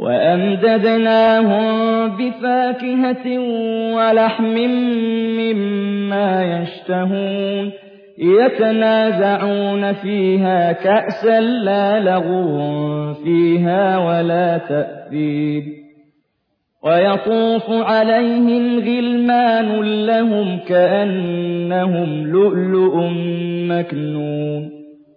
وأمددناهم بفاكهة ولحم مما يشتهون يتنازعون فيها كأسا لا لغو فيها ولا تأثيب ويطوف عليهم غلمان لهم كأنهم لؤلؤ مكنون